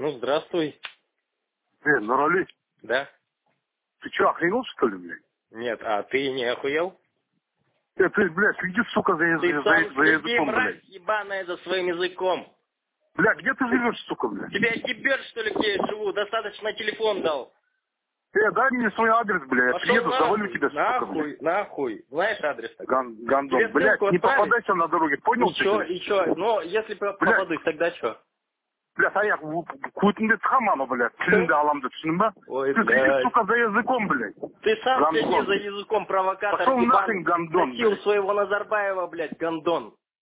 Ну, здравствуй. Э, Нурали, Да? ты что, охренел, что ли, блядь? Нет, а ты не охуел? Э, ты, блядь, следи, сука, за, Ты за, сам за, за языком, мразь блядь. ебаная, за своим языком. Блядь, где ты живешь, сука, блядь? Тебя кибер, что ли, где я живу? Достаточно телефон дал. Э, дай мне свой адрес, блядь, я Пошел приеду, нахуй, завалю тебя, сука, нахуй, нахуй. Знаешь адрес такой? Ган, гандон. Блядь, не отправить? попадайся на дороге, понял И чё, и чё? Ну, если Блядь. попадусь, тогда чё? Блядь, аяқ көтінде тықам ана, блядь, тіліңді аламды, түсіндің ба? Ой, Ты следи, блядь. сука, за языком, блядь. Ты сам Гандон. следи за языком, провокатор, Пошел ебаный. нахрен, гандон, Носил блядь. своего Назарбаева, блядь, гандон.